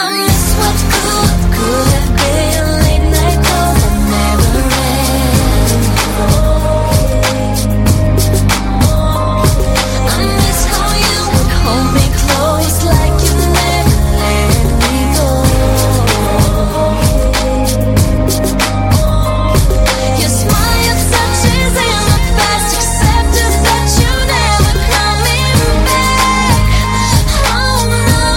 I miss what's good.